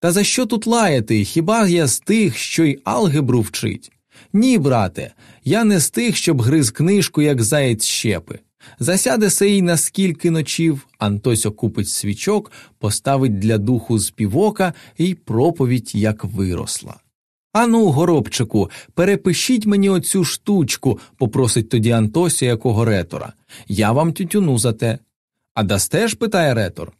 Та за що тут лаяти? Хіба я з тих, що й алгебру вчить? Ні, брате, я не з тих, щоб гриз книжку, як заєць щепи. Засяде сей на скільки ночів, Антосьо купить свічок, поставить для духу з півока і проповідь як виросла. Ану, горобчику, перепишіть мені оцю штучку, попросить тоді Антосі якого ретора. Я вам тютюну за те. А дасте ж? питає ретор.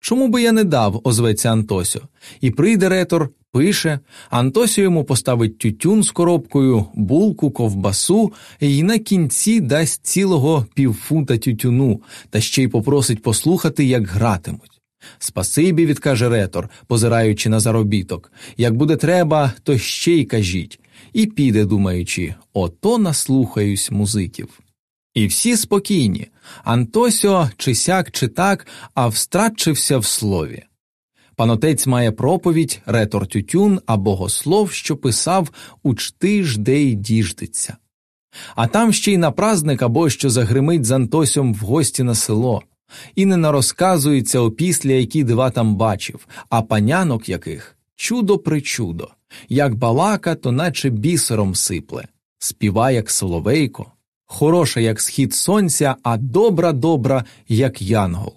Чому би я не дав, озветься Антосьо. І прийде ретор, пише, Антосьо йому поставить тютюн з коробкою, булку, ковбасу і на кінці дасть цілого півфунта тютюну, та ще й попросить послухати, як гратимуть. Спасибі, відкаже ретор, позираючи на заробіток. Як буде треба, то ще й кажіть. І піде, думаючи, ото наслухаюсь музиків. І всі спокійні. Антосьо чи сяк, чи так, а встратчився в слові. Панотець має проповідь, ретор тютюн, а богослов, що писав учти жде й діждеться. А там ще й на праздник або що загримить з Антосьом в гості на село, і не нарозказується опісля, які дива там бачив, а панянок яких чудо причудо, як балака, то наче бісером сипле, співа, як соловейко, хороша, як схід сонця, а добра добра, як янгол.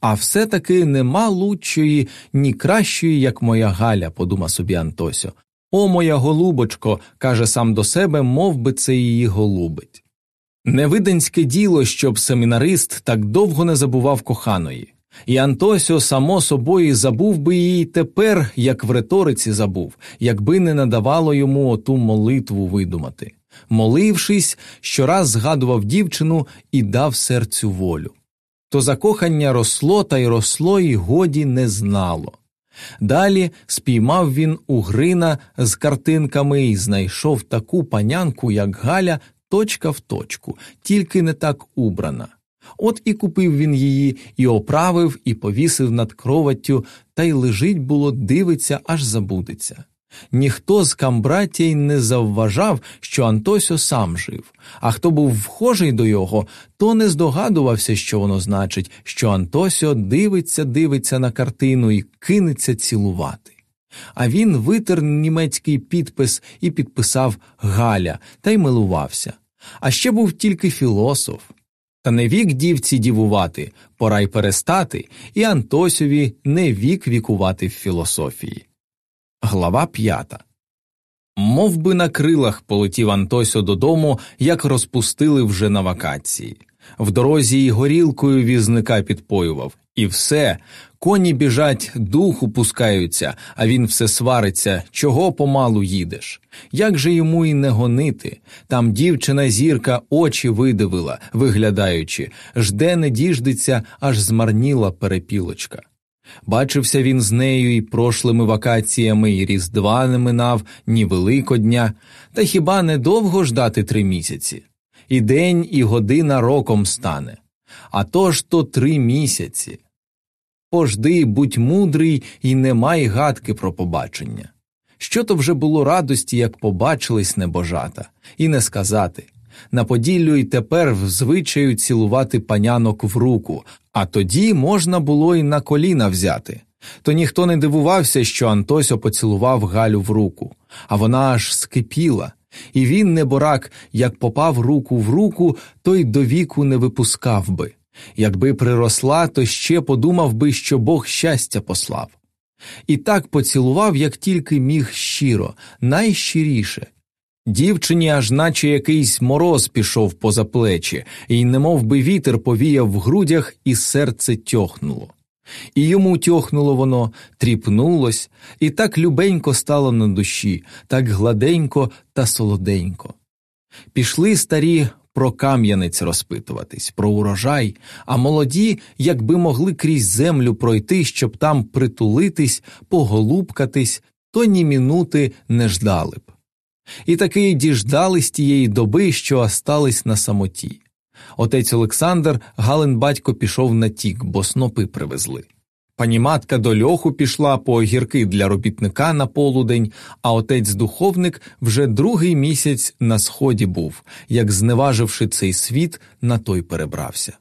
А все таки нема лучшої, ні кращої, як моя Галя, подумав собі Антосьо. О, моя голубочко, каже сам до себе, мов би це її голубить. Невиденське діло, щоб семінарист так довго не забував коханої, і Антосьо, само собою, забув би її тепер, як в риториці забув, якби не надавало йому оту молитву видумати. Молившись, щораз згадував дівчину і дав серцю волю. То закохання росло та й росло, і годі не знало. Далі спіймав він Угрина з картинками і знайшов таку панянку, як Галя, точка в точку, тільки не так убрана. От і купив він її, і оправив, і повісив над кроваттю, та й лежить було, дивиться, аж забудеться. Ніхто з камбратій не завважав, що Антосьо сам жив, а хто був вхожий до його, то не здогадувався, що воно значить, що Антосьо дивиться, дивиться на картину і кинеться цілувати. А він витер німецький підпис і підписав Галя та й милувався. А ще був тільки філософ. Та не вік дівці дівувати, пора й перестати, і Антосьові не вік вікувати в філософії. Глава п'ята. Мов би на крилах полетів Антосьо додому, як розпустили вже на вакації. В дорозі й горілкою візника підпоював, і все, коні біжать, духу пускаються, а він все свариться, чого помалу їдеш. Як же йому й не гонити? Там дівчина зірка очі видивила, виглядаючи, жде не діждиться, аж змарніла перепілочка. Бачився він з нею і прошлими вакаціями, і Різдва не минав, ні Великодня, та хіба не довго ждати три місяці? І день, і година роком стане. А то ж то три місяці. Пожди, будь мудрий і не май гадки про побачення. Що то вже було радості, як побачились небожата, і не сказати. На Поділлю й тепер в звичаю цілувати панянок в руку, а тоді можна було й на коліна взяти. То ніхто не дивувався, що Антосьо поцілував Галю в руку, а вона аж скипіла, і він, неборак, як попав руку в руку, то й до віку не випускав би. Якби приросла, то ще подумав би, що Бог щастя послав. І так поцілував, як тільки міг щиро, найщиріше. Дівчині аж наче якийсь мороз пішов поза плечі, і немов би вітер повіяв в грудях, і серце тьохнуло. І йому тьохнуло воно, тріпнулось, і так любенько стало на душі, так гладенько та солоденько. Пішли старі про кам'янець розпитуватись, про урожай, а молоді, якби могли крізь землю пройти, щоб там притулитись, поголубкатись, то ні мінути не ждали б. І таки діждались тієї доби, що остались на самоті. Отець Олександр Галин батько пішов на тік, бо снопи привезли. Пані матка до льоху пішла по огірки для робітника на полудень, а отець духовник вже другий місяць на сході був, як, зневаживши цей світ, на той перебрався.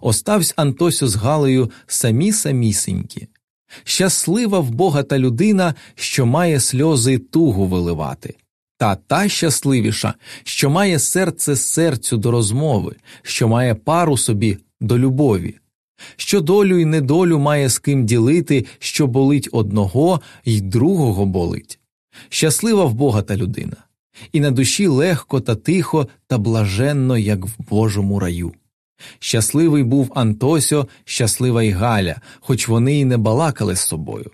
Оставсь Антосю з Галею самі самісінькі. Щаслива в Бога та людина, що має сльози тугу виливати, та та щасливіша, що має серце серцю до розмови, що має пару собі до любові, що долю й недолю має з ким ділити, що болить одного й другого болить. Щаслива в Бога та людина, і на душі легко та тихо та блаженно, як в Божому раю. Щасливий був Антосьо, щаслива й Галя, хоч вони й не балакали з собою.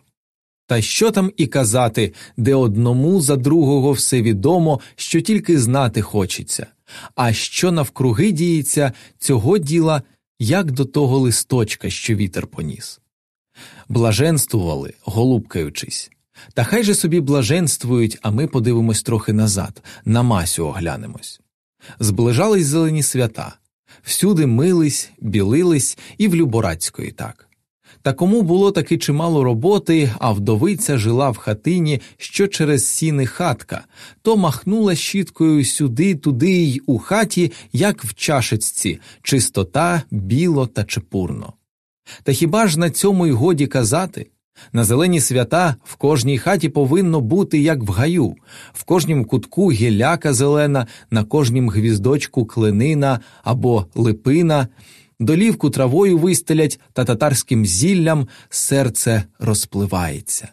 Та що там і казати, де одному за другого все відомо, що тільки знати хочеться, а що навкруги діється, цього діла, як до того листочка, що вітер поніс. Блаженствували, голубкаючись. Та хай же собі блаженствують, а ми подивимось трохи назад, на масю оглянемось. Зближались зелені свята, всюди мились, білились і в Люборацької так. Та кому було таки чимало роботи, а вдовиця жила в хатині, що через сіни хатка, то махнула щіткою сюди, туди й у хаті, як в чашечці, чистота, біло та чепурно. Та хіба ж на цьому й годі казати? На зелені свята в кожній хаті повинно бути, як в гаю, в кожнім кутку гілляка зелена, на кожнім гвіздочку клинина або липина, долівку травою вистелять та татарським зіллям серце розпливається.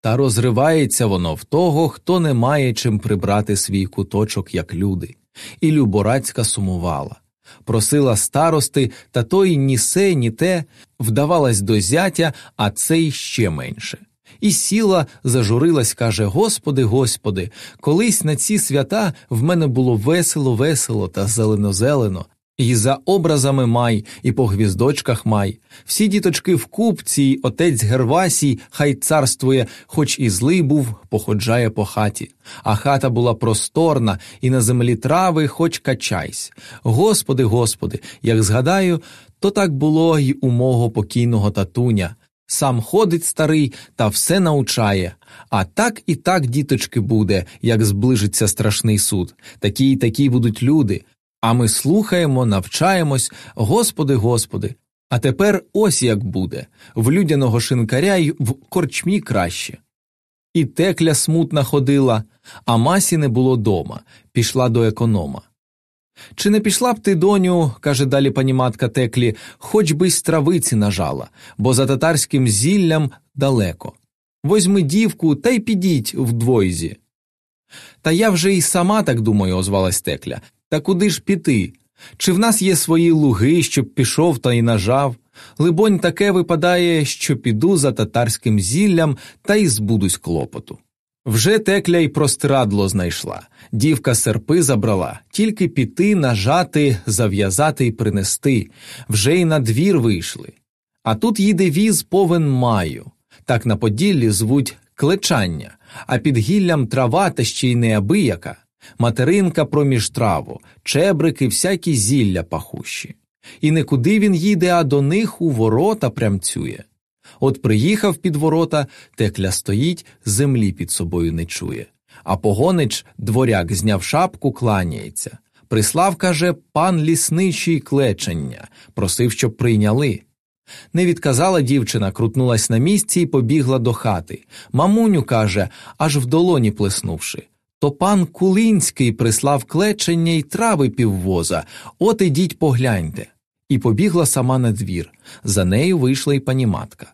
Та розривається воно в того, хто не має чим прибрати свій куточок, як люди, і Люборацька сумувала. Просила старости, та той ні се, ні те, вдавалась до зятя, а цей ще менше. І сіла, зажурилась, каже Господи, Господи, колись на ці свята в мене було весело, весело та зелено-зелено, і за образами май, і по гвіздочках май. Всі діточки в купці, й отець Гервасій, хай царствує, хоч і злий був, походжає по хаті. А хата була просторна, і на землі трави, хоч качайсь. Господи, Господи, як згадаю, то так було й у мого покійного татуня. Сам ходить старий та все научає. А так і так, діточки, буде, як зближиться страшний суд. Такі й такі будуть люди. А ми слухаємо, навчаємось, Господи, Господи. А тепер ось як буде в людяного шинкаря й в корчмі краще. І текля смутна ходила, а масі не було дома, пішла до економа. Чи не пішла б ти, доню, каже далі пані матка теклі, хоч би й стравиці нажала, бо за татарським зіллям далеко. Возьми дівку та й підіть в двойзі. Та я вже й сама так думаю, озвалась текля. Та куди ж піти? Чи в нас є свої луги, щоб пішов та й нажав? Либонь, таке випадає, що піду за татарським зіллям та й збудусь клопоту. Вже текля й простирадло знайшла, дівка серпи забрала, тільки піти, нажати, зав'язати й принести, вже й на двір вийшли. А тут їде віз повен маю, так на Поділлі звуть клечання, а під гіллям трава та ще й неабияка материнка проміж траву, чебрики, всякі зілля пахущі. І не куди він їде, а до них у ворота прямцює. От приїхав під ворота, текля стоїть, землі під собою не чує. А погонич, дворяк, зняв шапку, кланяється. Прислав, каже, пан лісничий клечення, просив, щоб прийняли. Не відказала дівчина, крутнулась на місці і побігла до хати. Мамуню, каже, аж в долоні плеснувши. То пан Кулинський прислав клечення й трави піввоза, от ідіть погляньте. І побігла сама на двір. За нею вийшла й паніматка,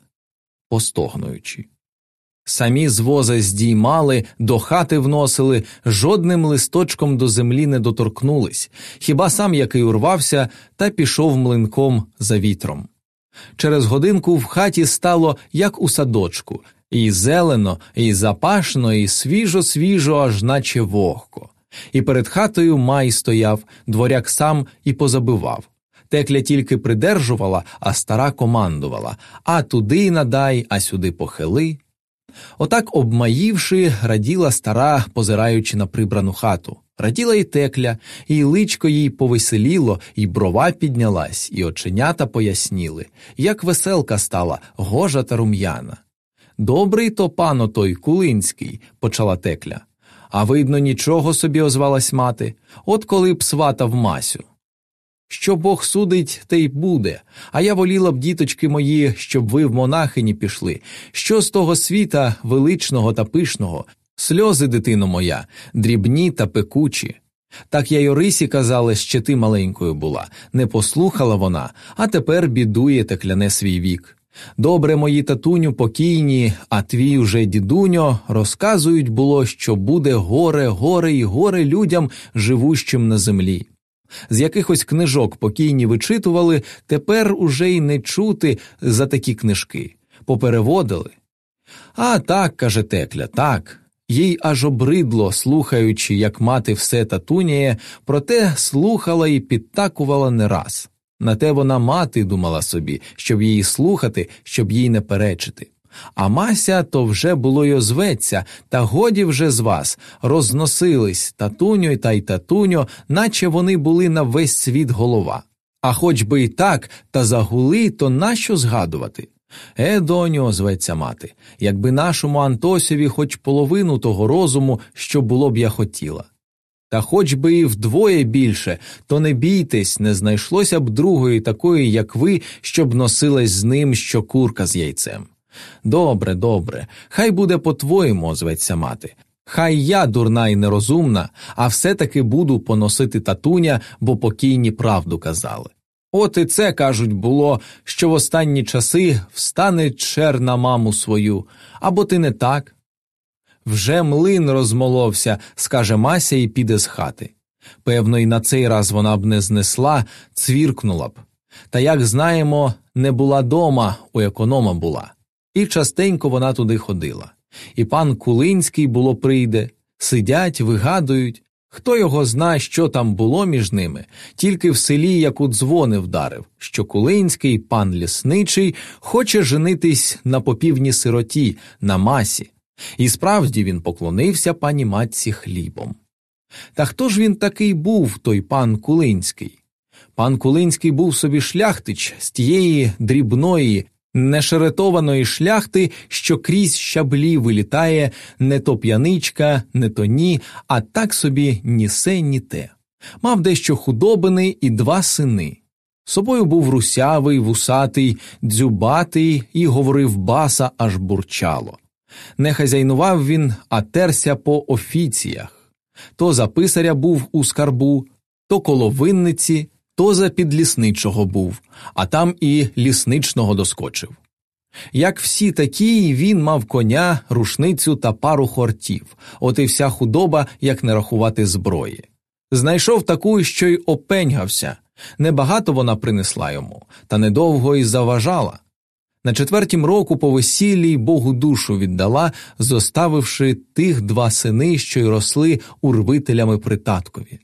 постогнуючи. Самі з воза здіймали, до хати вносили, жодним листочком до землі не доторкнулись, хіба сам який урвався та пішов млинком за вітром. Через годинку в хаті стало, як у садочку, і зелено, і запашно, і свіжо, свіжо, аж наче вогко. І перед хатою май стояв, дворяк сам і позабивав. Текля тільки придержувала, а стара командувала а туди надай, а сюди похили. Отак, обмаївши, раділа стара, позираючи на прибрану хату. Раділа й текля, і личко їй повеселіло, і брова піднялась, і оченята поясніли, як веселка стала, гожа та рум'яна. Добрий то пано той Кулинський, почала текля. А видно, нічого собі озвалась мати, от коли б сватав Масю. Що Бог судить, те й буде, а я воліла б, діточки мої, щоб ви в монахині пішли. Що з того світа величного та пишного, сльози, дитино моя, дрібні та пекучі. Так я й Орисі казала, ще ти маленькою була, не послухала вона, а тепер бідує та кляне свій вік. Добре, мої татуню покійні, а твій уже дідуньо, розказують було, що буде горе, горе і горе людям, живущим на землі. З якихось книжок покійні вичитували, тепер уже й не чути за такі книжки, попереводили. А так, каже Текля, так. Їй аж обридло, слухаючи, як мати все татуняє, проте слухала і підтакувала не раз. На те вона мати думала собі, щоб її слухати, щоб їй не перечити. А Мася то вже було й озветься, та годі вже з вас розносились татуньо та й татуньо, наче вони були на весь світ голова. А хоч би й так, та загули, то нащо згадувати? Е, доню, озветься мати, якби нашому Антосеві хоч половину того розуму, що було б я хотіла. Та хоч би і вдвоє більше, то не бійтесь, не знайшлося б другої такої, як ви, щоб носилась з ним, що курка з яйцем. Добре, добре, хай буде по-твоєму, озветься мати. Хай я дурна і нерозумна, а все таки буду поносити татуня, бо покійні правду казали. От і це, кажуть, було, що в останні часи встане чер на маму свою, або ти не так. Вже млин розмоловся, скаже Мася і піде з хати. Певно, і на цей раз вона б не знесла, цвіркнула б. Та, як знаємо, не була дома, у економа була. І частенько вона туди ходила. І пан Кулинський було прийде, сидять, вигадують. Хто його зна, що там було між ними, тільки в селі як у дзвони вдарив, що Кулинський, пан лісничий, хоче женитись на попівні сироті, на масі. І справді він поклонився пані матці хлібом. Та хто ж він такий був, той пан Кулинський? Пан Кулинський був собі шляхтич з тієї дрібної, нешеретованої шляхти, що крізь щаблі вилітає не то п'яничка, не то ні, а так собі ні се, ні те. Мав дещо худобини і два сини. Собою був русявий, вусатий, дзюбатий і говорив баса, аж бурчало. Не хазяйнував він, а терся по офіціях. То за писаря був у скарбу, то коло винниці, то за підлісничого був, а там і лісничного доскочив. Як всі такі, він мав коня, рушницю та пару хортів, от і вся худоба, як не рахувати зброї. Знайшов таку, що й опеньгався. Небагато вона принесла йому, та недовго й заважала. На четвертім року по весіллі Богу душу віддала, зоставивши тих два сини, що й росли урвителями при таткові.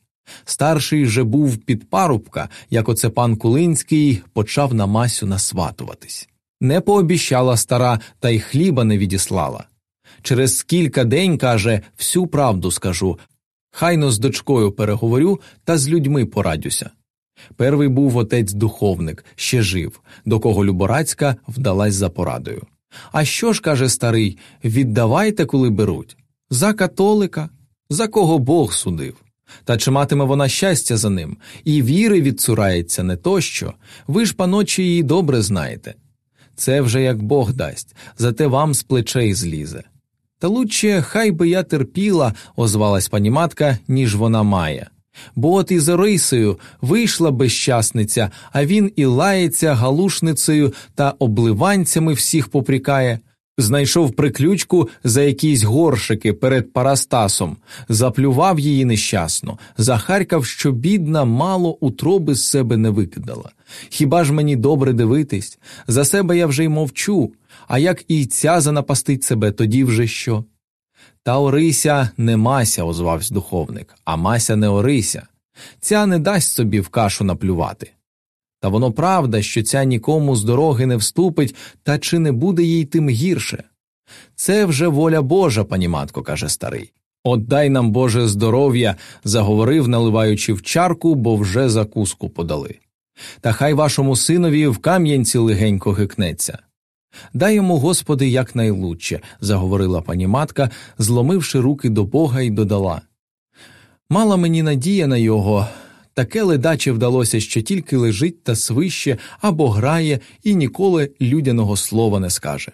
Старший же був під парубка, як оце пан Кулинський почав на Масю насватуватись. Не пообіщала стара, та й хліба не відіслала. Через кілька день, каже, всю правду скажу. Хайно з дочкою переговорю та з людьми порадюся. Перший був отець духовник, ще жив, до кого Люборацька вдалась за порадою. А що ж, каже старий, віддавайте, коли беруть? За католика, за кого Бог судив. Та чи матиме вона щастя за ним, і віри відцурається не тощо, ви ж, паночі, її добре знаєте. Це вже як Бог дасть, зате вам з плечей злізе. Та лучше хай би я терпіла, озвалась пані матка, ніж вона має. Бо от із Орисею вийшла безщасниця, а він і лається галушницею та обливанцями всіх попрікає. Знайшов приключку за якісь горшики перед Парастасом, заплював її нещасно, захаркав, що бідна, мало утроби з себе не викидала. Хіба ж мені добре дивитись? За себе я вже й мовчу, а як і ця занапастить себе, тоді вже що? Та Орися не Мася, озвався духовник, а Мася не Орися. Ця не дасть собі в кашу наплювати. Та воно правда, що ця нікому з дороги не вступить, та чи не буде їй тим гірше? Це вже воля Божа, пані матко, каже старий. От дай нам Боже здоров'я, заговорив, наливаючи в чарку, бо вже закуску подали. Та хай вашому синові в кам'янці легенько гикнеться. Дай йому, Господи, якнайлучше, заговорила пані матка, зломивши руки до Бога, і додала. Мала мені надія на його, Таке ледаче вдалося, що тільки лежить та свище або грає і ніколи людяного слова не скаже.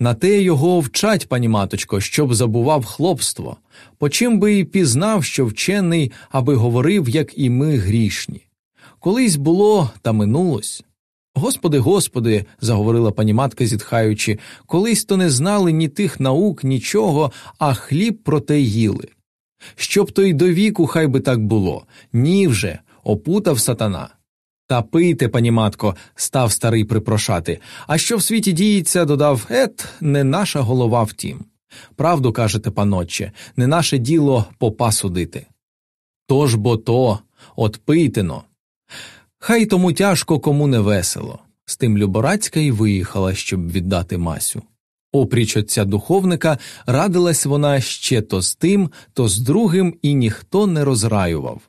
На те його вчать, пані маточко, щоб забував хлопство, по чим би і пізнав, що вчений, аби говорив, як і ми грішні. Колись було та минулось. Господи, Господи, заговорила пані матка, зітхаючи, колись то не знали ні тих наук, нічого, а хліб проте їли. Щоб то й до віку, хай би так було, ні вже, опутав сатана. Та пийте, пані матко, став старий припрошати. А що в світі діється, додав ет, не наша голова втім. Правду кажете, панотче, не наше діло попа судити. Тож бо то, от пийте-но. Хай тому тяжко, кому не весело. З тим Люборацька й виїхала, щоб віддати Масю. Опріч отця духовника радилась вона ще то з тим, то з другим, і ніхто не розраював.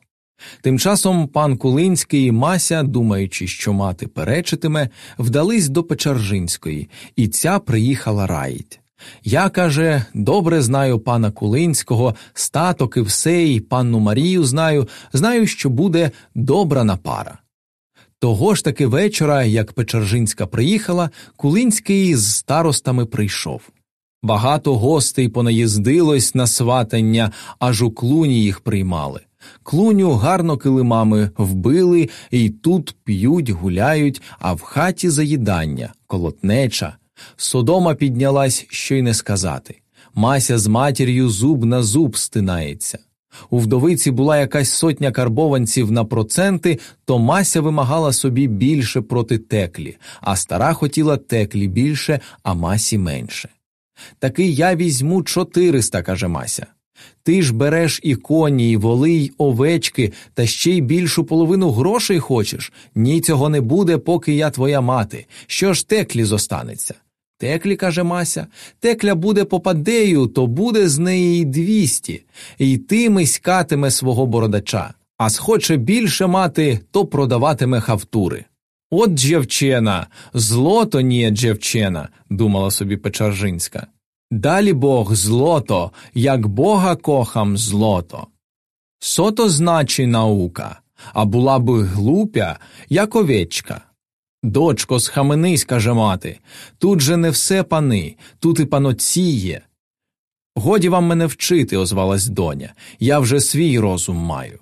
Тим часом пан Кулинський і Мася, думаючи, що мати перечитиме, вдались до Печаржинської, і ця приїхала раїть. Я, каже, добре знаю пана Кулинського, статок і все, і панну Марію знаю, знаю, що буде добра пара. Того ж таки вечора, як Печержинська приїхала, Кулинський з старостами прийшов. Багато гостей понаїздилось на сватання, аж у клуні їх приймали. Клуню гарно килимами вбили, і тут п'ють, гуляють, а в хаті заїдання, колотнеча. Содома піднялась, що й не сказати. Мася з матір'ю зуб на зуб стинається. У вдовиці була якась сотня карбованців на проценти, то Мася вимагала собі більше проти теклі, а стара хотіла теклі більше, а масі менше. Таки я візьму чотириста, каже Мася. Ти ж береш і коні, і воли, й овечки, та ще й більшу половину грошей хочеш. Ні, цього не буде, поки я твоя мати. Що ж теклі зостанеться? Теклі, каже Мася, текля буде попадею, то буде з неї й двісті, і ти миськатиме свого бородача, а схоче більше мати, то продаватиме хавтури. От дівчина, злото ніє дівчина, думала собі Печаржинська. Далі Бог злото, як Бога кохам злото. Сото значить наука, а була б глупя, як овечка. Дочко, схаменись, каже мати, тут же не все пани, тут і паноці є. Годі вам мене вчити, озвалась доня, я вже свій розум маю.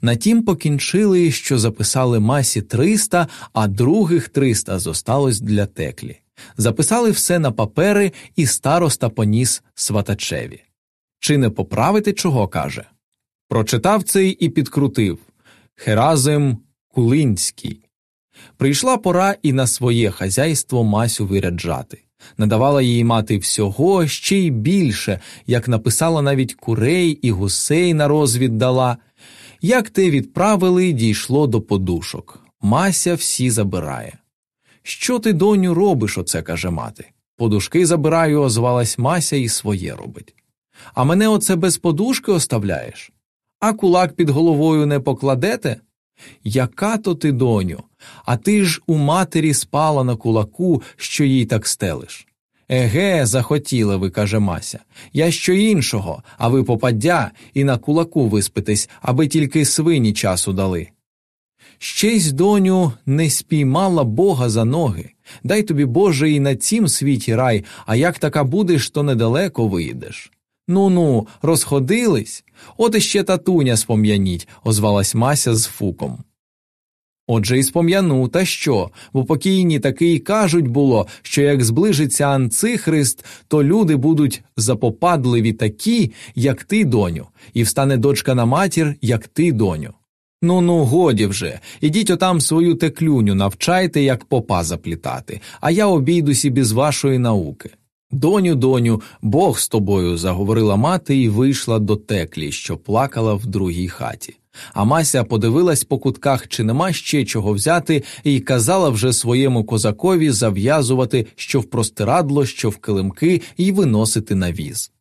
На тім покінчили, що записали масі триста, а других триста зосталось для теклі. Записали все на папери, і староста поніс сватачеві. Чи не поправити чого каже? Прочитав цей і підкрутив Херазим Кулинський. Прийшла пора і на своє хазяйство Масю виряджати. Надавала їй мати всього ще й більше, як написала навіть курей і гусей на розвід дала. Як те відправили, дійшло до подушок. Мася всі забирає. Що ти, доню, робиш, оце каже мати. Подушки забираю, озвалась Мася і своє робить. А мене оце без подушки оставляєш? А кулак під головою не покладете? Яка то ти, доню, а ти ж у матері спала на кулаку, що їй так стелиш. Еге, захотіли ви, каже Мася. Я що іншого, а ви попаддя і на кулаку виспитесь, аби тільки свині часу дали. Щесь, доню, не спіймала Бога за ноги. Дай тобі, Боже, і на цім світі рай, а як така будеш, то недалеко виїдеш. Ну ну, розходились? От іще татуня спом'яніть, озвалась Мася з фуком. Отже і спом'яну, та що, бо покійні таки й кажуть було, що як зближиться Анцихрист, то люди будуть запопадливі такі, як ти, доню, і встане дочка на матір, як ти, доню. Ну ну, годі вже, ідіть отам свою теклюню, навчайте, як попа заплітати, а я обійдусь без вашої науки. Доню, доню, Бог з тобою, заговорила мати і вийшла до теклі, що плакала в другій хаті. А Мася подивилась по кутках, чи нема ще чого взяти, і казала вже своєму козакові зав'язувати що в простирадло, що в килимки, і виносити на віз.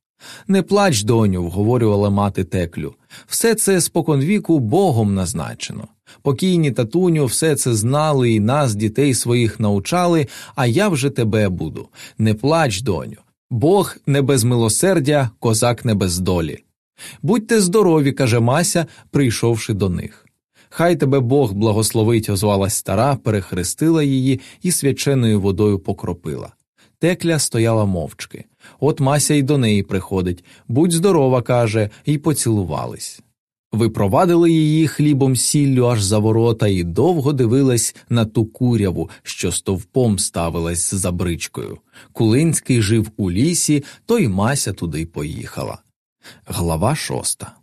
Не плач, доню, вговорювала мати теклю. Все це споконвіку Богом назначено. Покійні татуню все це знали і нас, дітей своїх, научали, а я вже тебе буду. Не плач, доню. Бог не без милосердя, козак не без долі. Будьте здорові, каже Мася, прийшовши до них. Хай тебе Бог благословить, озвалась стара, перехрестила її і свяченою водою покропила. Текля стояла мовчки. От Мася й до неї приходить будь здорова, каже, і поцілувались. Випровадили її хлібом сіллю аж за ворота і довго дивилась на ту куряву, що стовпом ставилась за бричкою. Кулинський жив у лісі, то й Мася туди поїхала. Глава шоста